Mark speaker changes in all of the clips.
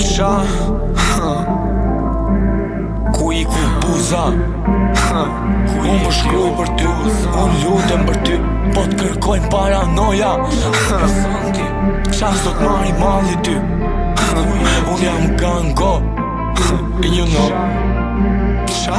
Speaker 1: Ça? Ku i ku buza? Kujt më shkruj për ty? Kur lutem për ty? Po të kërkojnë paranoja Ça sot marri malli ty? Unë jam gango You know Ça?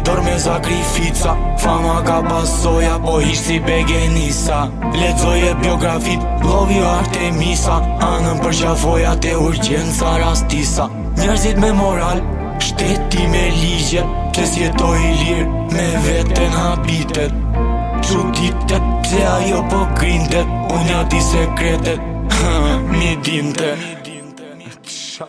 Speaker 1: Dor me sakrifica, fama ka pasoja Po ish s'i begenisa Lexoje biografitë, lovi Artemisa Anën për ça folja te urgjenca rastisa Njerëzit me moral, shteti me ligje Pse s'jetoj i lirë, me veten habitet Çuditet, pse ajo po grindet Unë atij sekretet, ha, m'i dinte Ça?